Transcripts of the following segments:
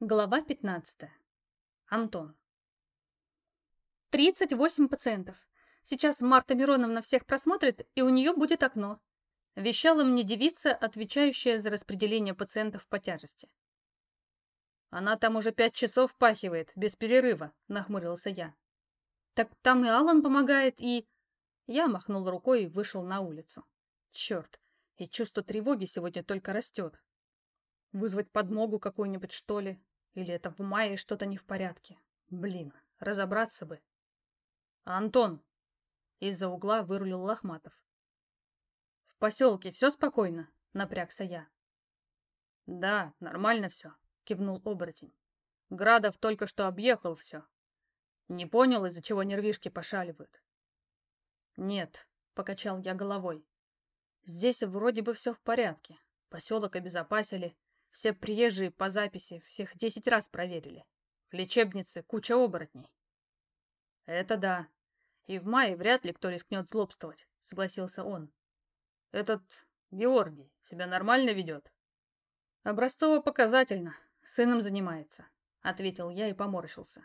Глава 15. Антон. 38 пациентов. Сейчас Марта Мироновна всех просмотрит, и у нее будет окно. Вещала мне девица, отвечающая за распределение пациентов по тяжести. Она там уже пять часов пахивает, без перерыва, нахмурился я. Так там и Алан помогает, и... Я махнул рукой и вышел на улицу. Черт, и чувство тревоги сегодня только растет. Вызвать подмогу какую-нибудь, что ли? Или это в мае что-то не в порядке? Блин, разобраться бы. Антон! Из-за угла вырулил Лохматов. В поселке все спокойно? Напрягся я. Да, нормально все, кивнул оборотень. Градов только что объехал все. Не понял, из-за чего нервишки пошаливают. Нет, покачал я головой. Здесь вроде бы все в порядке. Поселок обезопасили, все приезжие по записи всех десять раз проверили. В лечебнице куча оборотней. Это да. И в мае вряд ли кто рискнет злобствовать, согласился он. Этот Георгий себя нормально ведет? Образцово-показательно. Сыном занимается, ответил я и поморщился.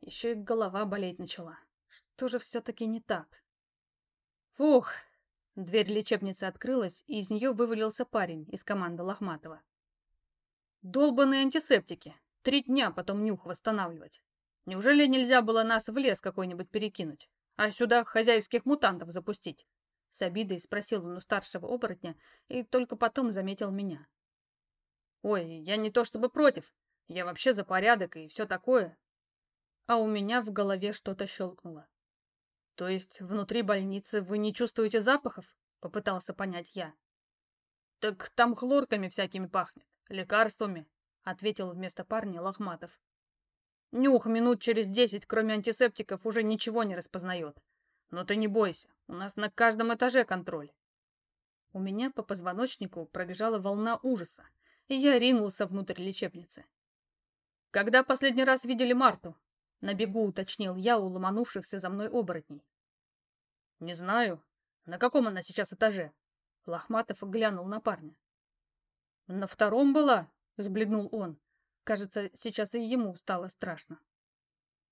Еще и голова болеть начала. Что же все-таки не так? Фух! Дверь лечебницы открылась, и из нее вывалился парень из команды Лохматова. Долбаные антисептики. Три дня потом нюх восстанавливать. Неужели нельзя было нас в лес какой-нибудь перекинуть, а сюда хозяйских мутантов запустить? С обидой спросил он у старшего оборотня и только потом заметил меня. Ой, я не то чтобы против. Я вообще за порядок и все такое. А у меня в голове что-то щелкнуло. То есть внутри больницы вы не чувствуете запахов? Попытался понять я. Так там хлорками всякими пахнет. «Лекарствами», — ответил вместо парня Лохматов. «Нюх минут через десять, кроме антисептиков, уже ничего не распознает. Но ты не бойся, у нас на каждом этаже контроль». У меня по позвоночнику пробежала волна ужаса, и я ринулся внутрь лечебницы. «Когда последний раз видели Марту?» — на бегу уточнил я у ломанувшихся за мной оборотней. «Не знаю. На каком она сейчас этаже?» Лохматов глянул на парня. «На втором была?» — взбледнул он. Кажется, сейчас и ему стало страшно.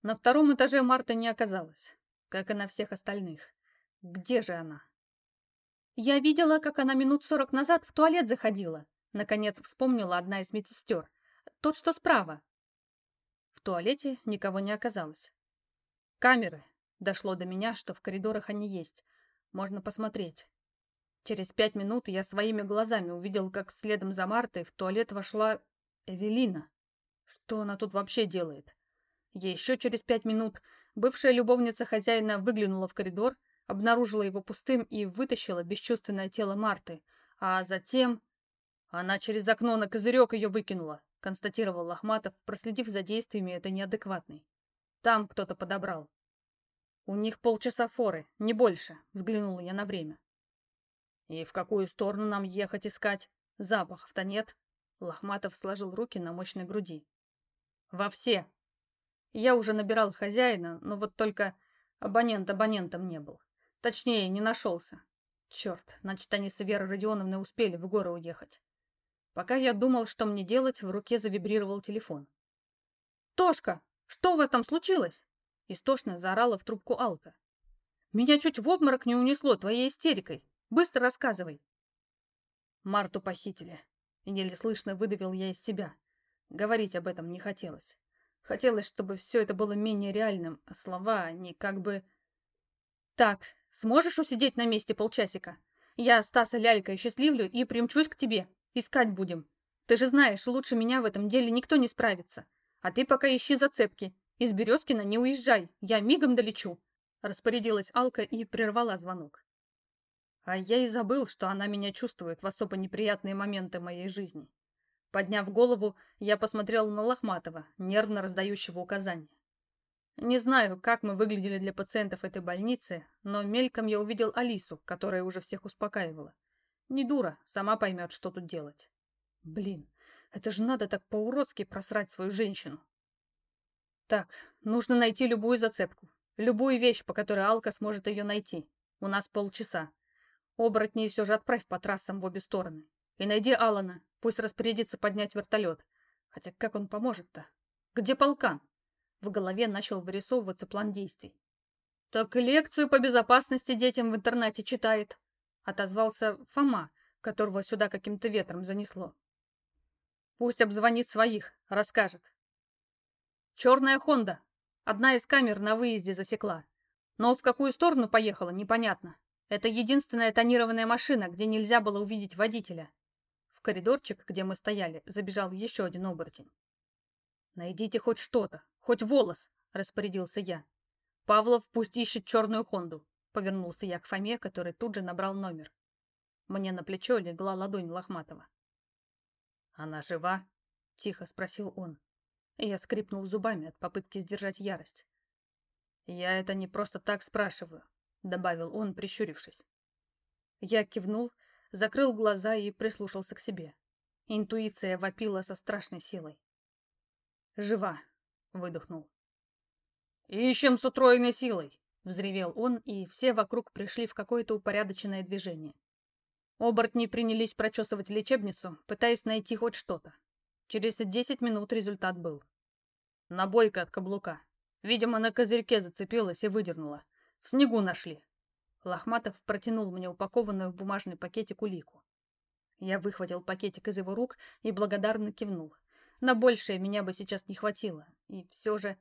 На втором этаже Марта не оказалась, как и на всех остальных. Где же она? «Я видела, как она минут сорок назад в туалет заходила», — наконец вспомнила одна из медсестер. «Тот, что справа». В туалете никого не оказалось. «Камеры!» — дошло до меня, что в коридорах они есть. Можно посмотреть. Через пять минут я своими глазами увидел, как следом за Мартой в туалет вошла Эвелина. Что она тут вообще делает? Еще через пять минут бывшая любовница хозяина выглянула в коридор, обнаружила его пустым и вытащила бесчувственное тело Марты, а затем... Она через окно на козырек ее выкинула, констатировал Лохматов, проследив за действиями этой неадекватной. Там кто-то подобрал. У них полчаса форы, не больше, взглянула я на время. «И в какую сторону нам ехать искать? Запахов-то нет». Лохматов сложил руки на мощной груди. «Во все!» Я уже набирал хозяина, но вот только абонент абонентом не был. Точнее, не нашелся. Черт, значит, они с Верой Родионовной успели в горы уехать. Пока я думал, что мне делать, в руке завибрировал телефон. «Тошка, что у вас там случилось?» Истошно заорала в трубку Алка. «Меня чуть в обморок не унесло твоей истерикой. Быстро рассказывай. Марту похитили. Еле слышно выдавил я из себя. Говорить об этом не хотелось. Хотелось, чтобы все это было менее реальным, а слова, они как бы... Так, сможешь усидеть на месте полчасика? Я Стаса Лялька счастливлю и примчусь к тебе. Искать будем. Ты же знаешь, лучше меня в этом деле никто не справится. А ты пока ищи зацепки. Из Березкина не уезжай, я мигом долечу. Распорядилась Алка и прервала звонок. А я и забыл, что она меня чувствует в особо неприятные моменты моей жизни. Подняв голову, я посмотрел на Лохматова, нервно раздающего указания. Не знаю, как мы выглядели для пациентов этой больницы, но мельком я увидел Алису, которая уже всех успокаивала. Не дура, сама поймет, что тут делать. Блин, это же надо так по-уродски просрать свою женщину. Так, нужно найти любую зацепку, любую вещь, по которой Алка сможет ее найти. У нас полчаса. Оборотней все же отправь по трассам в обе стороны. И найди Алана, пусть распорядится поднять вертолет. Хотя как он поможет-то? Где полкан? В голове начал вырисовываться план действий. «Так лекцию по безопасности детям в интернате читает», — отозвался Фома, которого сюда каким-то ветром занесло. «Пусть обзвонит своих, расскажет». «Черная Хонда. Одна из камер на выезде засекла. Но в какую сторону поехала, непонятно. Это единственная тонированная машина, где нельзя было увидеть водителя. В коридорчик, где мы стояли, забежал еще один оборотень. «Найдите хоть что-то, хоть волос», — распорядился я. «Павлов пусть ищет черную Хонду», — повернулся я к Фоме, который тут же набрал номер. Мне на плечо легла ладонь Лохматова. «Она жива?» — тихо спросил он. Я скрипнул зубами от попытки сдержать ярость. «Я это не просто так спрашиваю», — добавил он, прищурившись. Я кивнул, закрыл глаза и прислушался к себе. Интуиция вопила со страшной силой. «Жива!» — выдохнул. «Ищем с утроенной силой!» — взревел он, и все вокруг пришли в какое-то упорядоченное движение. Оборотни принялись прочесывать лечебницу, пытаясь найти хоть что-то. Через десять минут результат был. Набойка от каблука. Видимо, на козырьке зацепилась и выдернула. В снегу нашли. Лохматов протянул мне упакованную в бумажный пакетик улику. Я выхватил пакетик из его рук и благодарно кивнул. На большее меня бы сейчас не хватило. И все же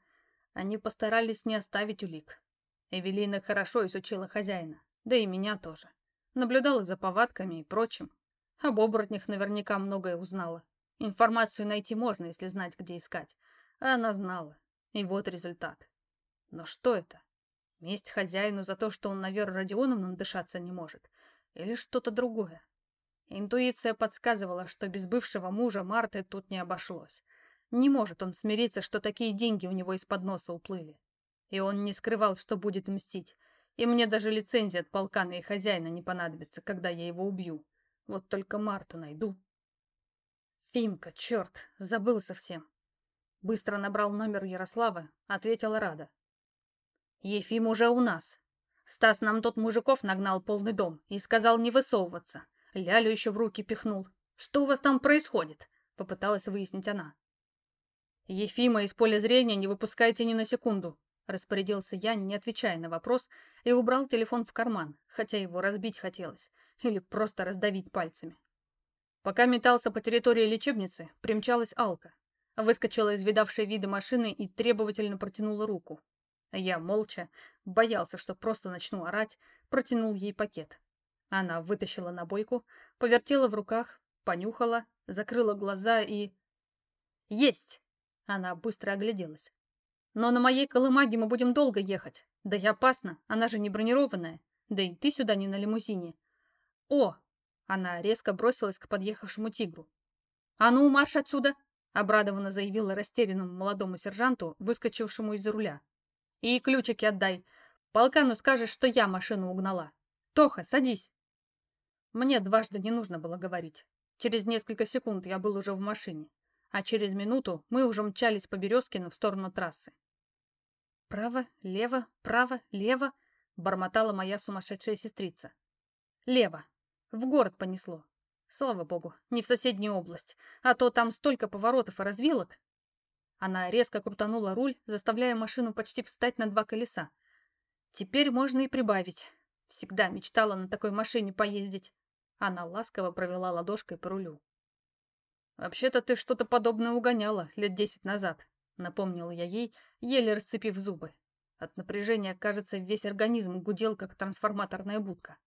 они постарались не оставить улик. Эвелина хорошо изучила хозяина, да и меня тоже. Наблюдала за повадками и прочим. Об оборотнях наверняка многое узнала. Информацию найти можно, если знать, где искать. А она знала. И вот результат. Но что это? Месть хозяину за то, что он на Веру Родионовну дышаться не может? Или что-то другое? Интуиция подсказывала, что без бывшего мужа Марты тут не обошлось. Не может он смириться, что такие деньги у него из-под носа уплыли. И он не скрывал, что будет мстить. И мне даже лицензия от полкана и хозяина не понадобится, когда я его убью. Вот только Марту найду. Фимка, черт, забыл совсем. Быстро набрал номер Ярослава, ответила Рада. Ефим уже у нас. Стас нам тот мужиков нагнал полный дом и сказал не высовываться. Лялю еще в руки пихнул. «Что у вас там происходит?» — попыталась выяснить она. «Ефима из поля зрения не выпускайте ни на секунду», — распорядился я, не отвечая на вопрос, и убрал телефон в карман, хотя его разбить хотелось, или просто раздавить пальцами. Пока метался по территории лечебницы, примчалась Алка. Выскочила из видавшей виды машины и требовательно протянула руку. Я молча, боялся, что просто начну орать, протянул ей пакет. Она вытащила набойку, повертела в руках, понюхала, закрыла глаза и... «Есть!» Она быстро огляделась. «Но на моей колымаге мы будем долго ехать. Да и опасно, она же не бронированная. Да и ты сюда не на лимузине». «О!» Она резко бросилась к подъехавшему тигру. «А ну, марш отсюда!» обрадованно заявила растерянному молодому сержанту, выскочившему из-за руля. «И ключики отдай. Полкану скажешь, что я машину угнала. Тоха, садись!» Мне дважды не нужно было говорить. Через несколько секунд я был уже в машине, а через минуту мы уже мчались по Березкину в сторону трассы. «Право, лево, право, лево», — бормотала моя сумасшедшая сестрица. «Лево. В город понесло. Слава богу, не в соседнюю область, а то там столько поворотов и развилок». Она резко крутанула руль, заставляя машину почти встать на два колеса. «Теперь можно и прибавить. Всегда мечтала на такой машине поездить. Она ласково провела ладошкой по рулю. «Вообще-то ты что-то подобное угоняла лет десять назад», — напомнил я ей, еле расцепив зубы. От напряжения, кажется, весь организм гудел, как трансформаторная будка.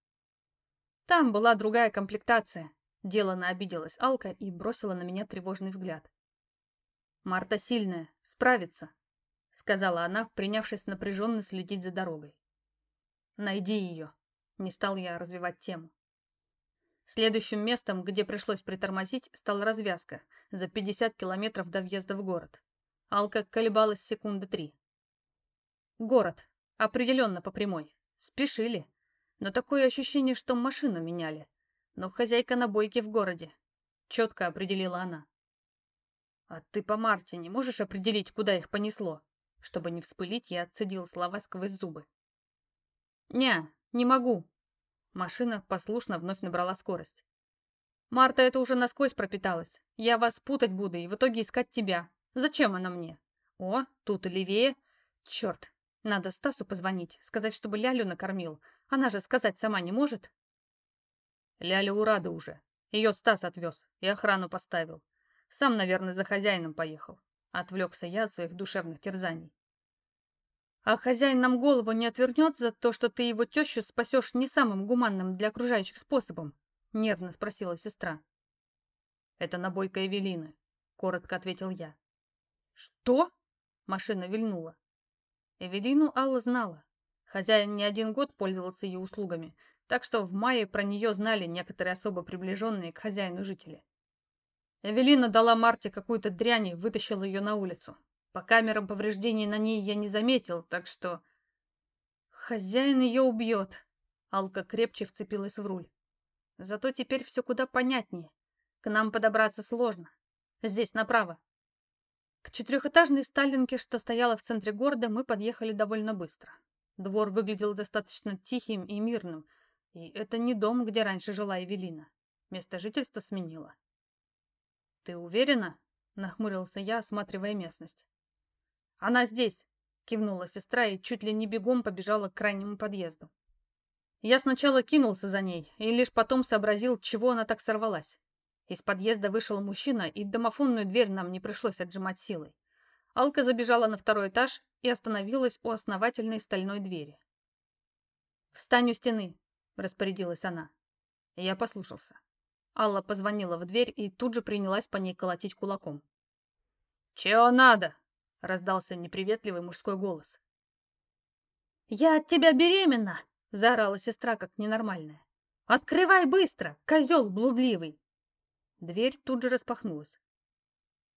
Там была другая комплектация. Делано обиделась Алка и бросила на меня тревожный взгляд. «Марта сильная, справится», — сказала она, принявшись напряженно следить за дорогой. «Найди ее», — не стал я развивать тему. Следующим местом, где пришлось притормозить, стала развязка за 50 километров до въезда в город. Алка колебалась секунды три. Город. Определенно по прямой. Спешили. Но такое ощущение, что машину меняли. Но хозяйка на бойке в городе. Четко определила она. А ты по Марте не можешь определить, куда их понесло? Чтобы не вспылить, я отцедил слова сквозь зубы. «Не, не могу», Машина послушно вновь набрала скорость. Марта это уже насквозь пропиталась. Я вас путать буду и в итоге искать тебя. Зачем она мне? О, тут и левее. Черт, надо Стасу позвонить, сказать, чтобы Лялю накормил. Она же сказать сама не может. Ляля у Рады уже. Ее Стас отвез и охрану поставил. Сам, наверное, за хозяином поехал. Отвлекся я от своих душевных терзаний. А хозяин нам голову не отвернет за то, что ты его тещу спасешь не самым гуманным для окружающих способом? Нервно спросила сестра. Это набойка Эвелины, коротко ответил я. Что? Машина вильнула. Эвелину Алла знала. Хозяин не один год пользовался ее услугами, так что в мае про нее знали некоторые особо приближенные к хозяину жители. Эвелина дала Марте какую-то дрянь и вытащила ее на улицу. По камерам повреждений на ней я не заметил, так что... Хозяин ее убьет. Алка крепче вцепилась в руль. Зато теперь все куда понятнее. К нам подобраться сложно. Здесь направо. К четырехэтажной сталинке, что стояла в центре города, мы подъехали довольно быстро. Двор выглядел достаточно тихим и мирным, и это не дом, где раньше жила Евелина. Место жительства сменила. «Ты уверена?» — нахмурился я, осматривая местность. «Она здесь!» — кивнула сестра и чуть ли не бегом побежала к крайнему подъезду. Я сначала кинулся за ней и лишь потом сообразил, чего она так сорвалась. Из подъезда вышел мужчина, и домофонную дверь нам не пришлось отжимать силой. Алка забежала на второй этаж и остановилась у основательной стальной двери. «Встань у стены», — распорядилась она. Я послушался. Алла позвонила в дверь и тут же принялась по ней колотить кулаком. «Чего надо?» — раздался неприветливый мужской голос. «Я от тебя беременна!» — заорала сестра как ненормальная. «Открывай быстро, козел блудливый!» Дверь тут же распахнулась.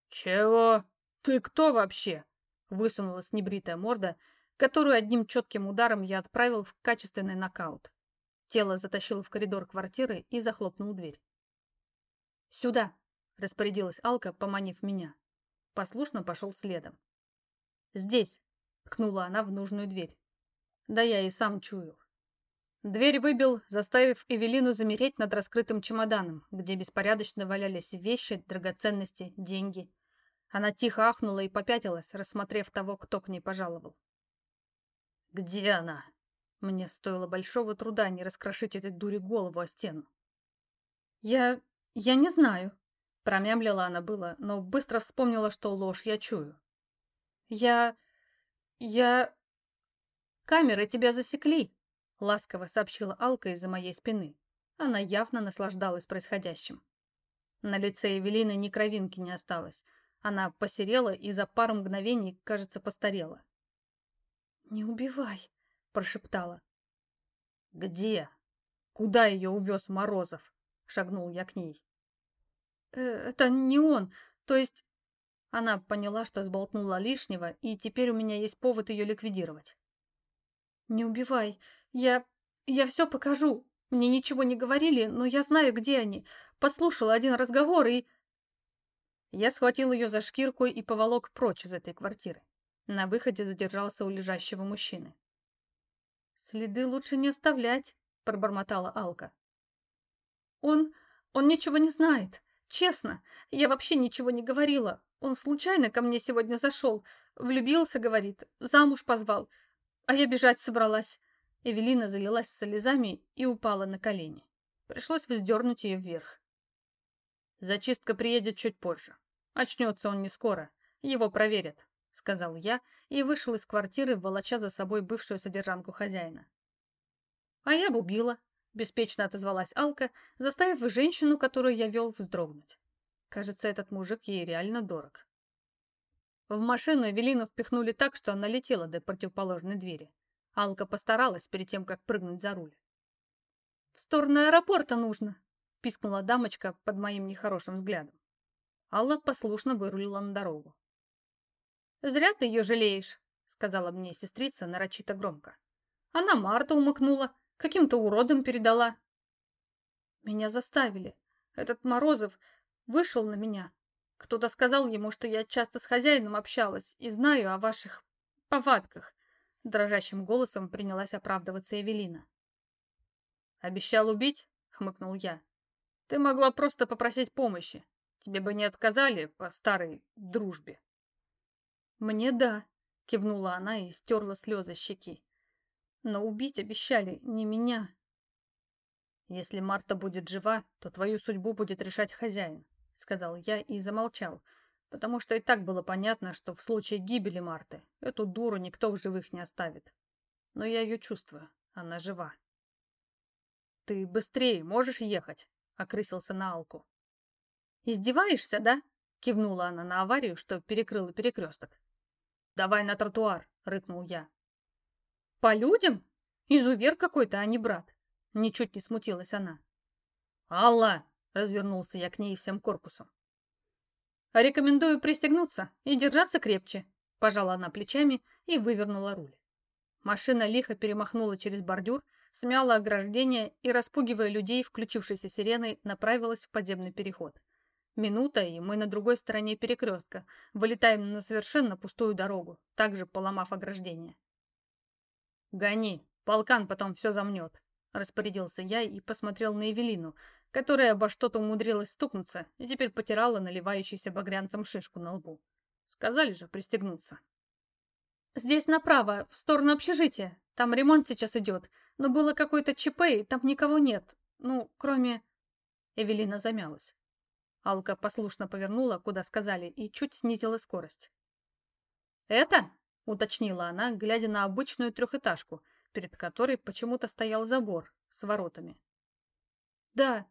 «Чего? Ты кто вообще?» Высунулась небритая морда, которую одним четким ударом я отправил в качественный нокаут. Тело затащило в коридор квартиры и захлопнул дверь. «Сюда!» — распорядилась Алка, поманив меня. Послушно пошел следом. «Здесь!» — ткнула она в нужную дверь. Да я и сам чуял. Дверь выбил, заставив Эвелину замереть над раскрытым чемоданом, где беспорядочно валялись вещи, драгоценности, деньги. Она тихо ахнула и попятилась, рассмотрев того, кто к ней пожаловал. «Где она?» Мне стоило большого труда не раскрошить этой дуре голову о стену. «Я... я не знаю», — промямлила она было, но быстро вспомнила, что ложь я чую. «Я... я...» «Камеры тебя засекли», ласково сообщила Алка из-за моей спины. Она явно наслаждалась происходящим. На лице Эвелины ни кровинки не осталось. Она посерела и за пару мгновений, кажется, постарела. «Не убивай», — прошептала. «Где? Куда ее увез Морозов?» — шагнул я к ней. «Э, «Это не он, то есть...» Она поняла, что сболтнула лишнего, и теперь у меня есть повод ее ликвидировать. «Не убивай. Я... я все покажу. Мне ничего не говорили, но я знаю, где они. Послушала один разговор и...» Я схватил ее за шкирку и поволок прочь из этой квартиры. На выходе задержался у лежащего мужчины. «Следы лучше не оставлять», — пробормотала Алка. «Он... он ничего не знает. Честно, я вообще ничего не говорила. Он случайно ко мне сегодня зашел. Влюбился, говорит, замуж позвал. А я бежать собралась. Эвелина залилась слезами и упала на колени. Пришлось вздернуть ее вверх. Зачистка приедет чуть позже. Очнется он не скоро. Его проверят, сказал я и вышел из квартиры, волоча за собой бывшую содержанку хозяина. А я бы убила, беспечно отозвалась Алка, заставив женщину, которую я вел, вздрогнуть. Кажется, этот мужик ей реально дорог. В машину Эвелину впихнули так, что она летела до противоположной двери. Алка постаралась перед тем, как прыгнуть за руль. «В сторону аэропорта нужно!» — пискнула дамочка под моим нехорошим взглядом. Алла послушно вырулила на дорогу. «Зря ты ее жалеешь», — сказала мне сестрица нарочито громко. Она Марта умыкнула, каким-то уродом передала. Меня заставили. Этот Морозов вышел на меня, кто-то сказал ему, что я часто с хозяином общалась и знаю о ваших повадках. Дрожащим голосом принялась оправдываться Эвелина. «Обещал убить?» — хмыкнул я. Ты могла просто попросить помощи. Тебе бы не отказали по старой дружбе. Мне да, кивнула она и стерла слезы щеки. Но убить обещали не меня. Если Марта будет жива, то твою судьбу будет решать хозяин, сказал я и замолчал, потому что и так было понятно, что в случае гибели Марты эту дуру никто в живых не оставит. Но я ее чувствую, она жива. «Ты быстрее можешь ехать?» — окрысился на Алку. «Издеваешься, да?» — кивнула она на аварию, что перекрыла перекресток. «Давай на тротуар», — рыкнул я. «По людям? Изувер какой-то, а не брат». Ничуть не смутилась она. «Алла!» — развернулся я к ней всем корпусом. «Рекомендую пристегнуться и держаться крепче», — пожала она плечами и вывернула руль. Машина лихо перемахнула через бордюр, смяла ограждение и, распугивая людей, включившейся сиреной, направилась в подземный переход. Минута, и мы на другой стороне перекрестка, вылетаем на совершенно пустую дорогу, также поломав ограждение. «Гони, полкан потом все замнет», — распорядился я и посмотрел на Эвелину, которая обо что-то умудрилась стукнуться и теперь потирала наливающийся багрянцем шишку на лбу. Сказали же пристегнуться. «Здесь направо, в сторону общежития. Там ремонт сейчас идет. Но было какое-то ЧП, и там никого нет. Ну, кроме...» Эвелина замялась. Алка послушно повернула, куда сказали, и чуть снизила скорость. «Это?» — уточнила она, глядя на обычную трехэтажку, перед которой почему-то стоял забор с воротами. «Да».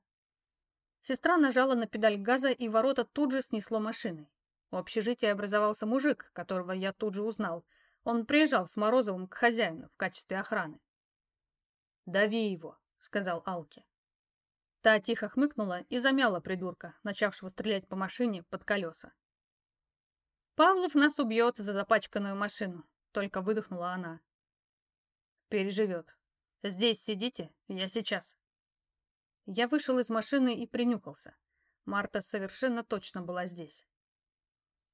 Сестра нажала на педаль газа, и ворота тут же снесло машиной. У общежития образовался мужик, которого я тут же узнал. Он приезжал с Морозовым к хозяину в качестве охраны. «Дави его», — сказал Алке. Та тихо хмыкнула и замяла придурка, начавшего стрелять по машине под колеса. «Павлов нас убьет за запачканную машину», — только выдохнула она. «Переживет. Здесь сидите, я сейчас». Я вышел из машины и принюхался. Марта совершенно точно была здесь.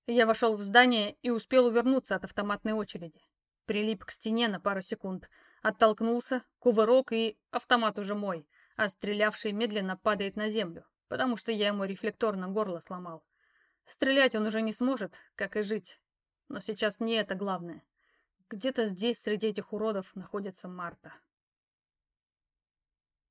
Я вошел в здание и успел увернуться от автоматной очереди. Прилип к стене на пару секунд, оттолкнулся, кувырок и автомат уже мой — а стрелявший медленно падает на землю, потому что я ему рефлекторно горло сломал. Стрелять он уже не сможет, как и жить. Но сейчас не это главное. Где-то здесь, среди этих уродов, находится Марта.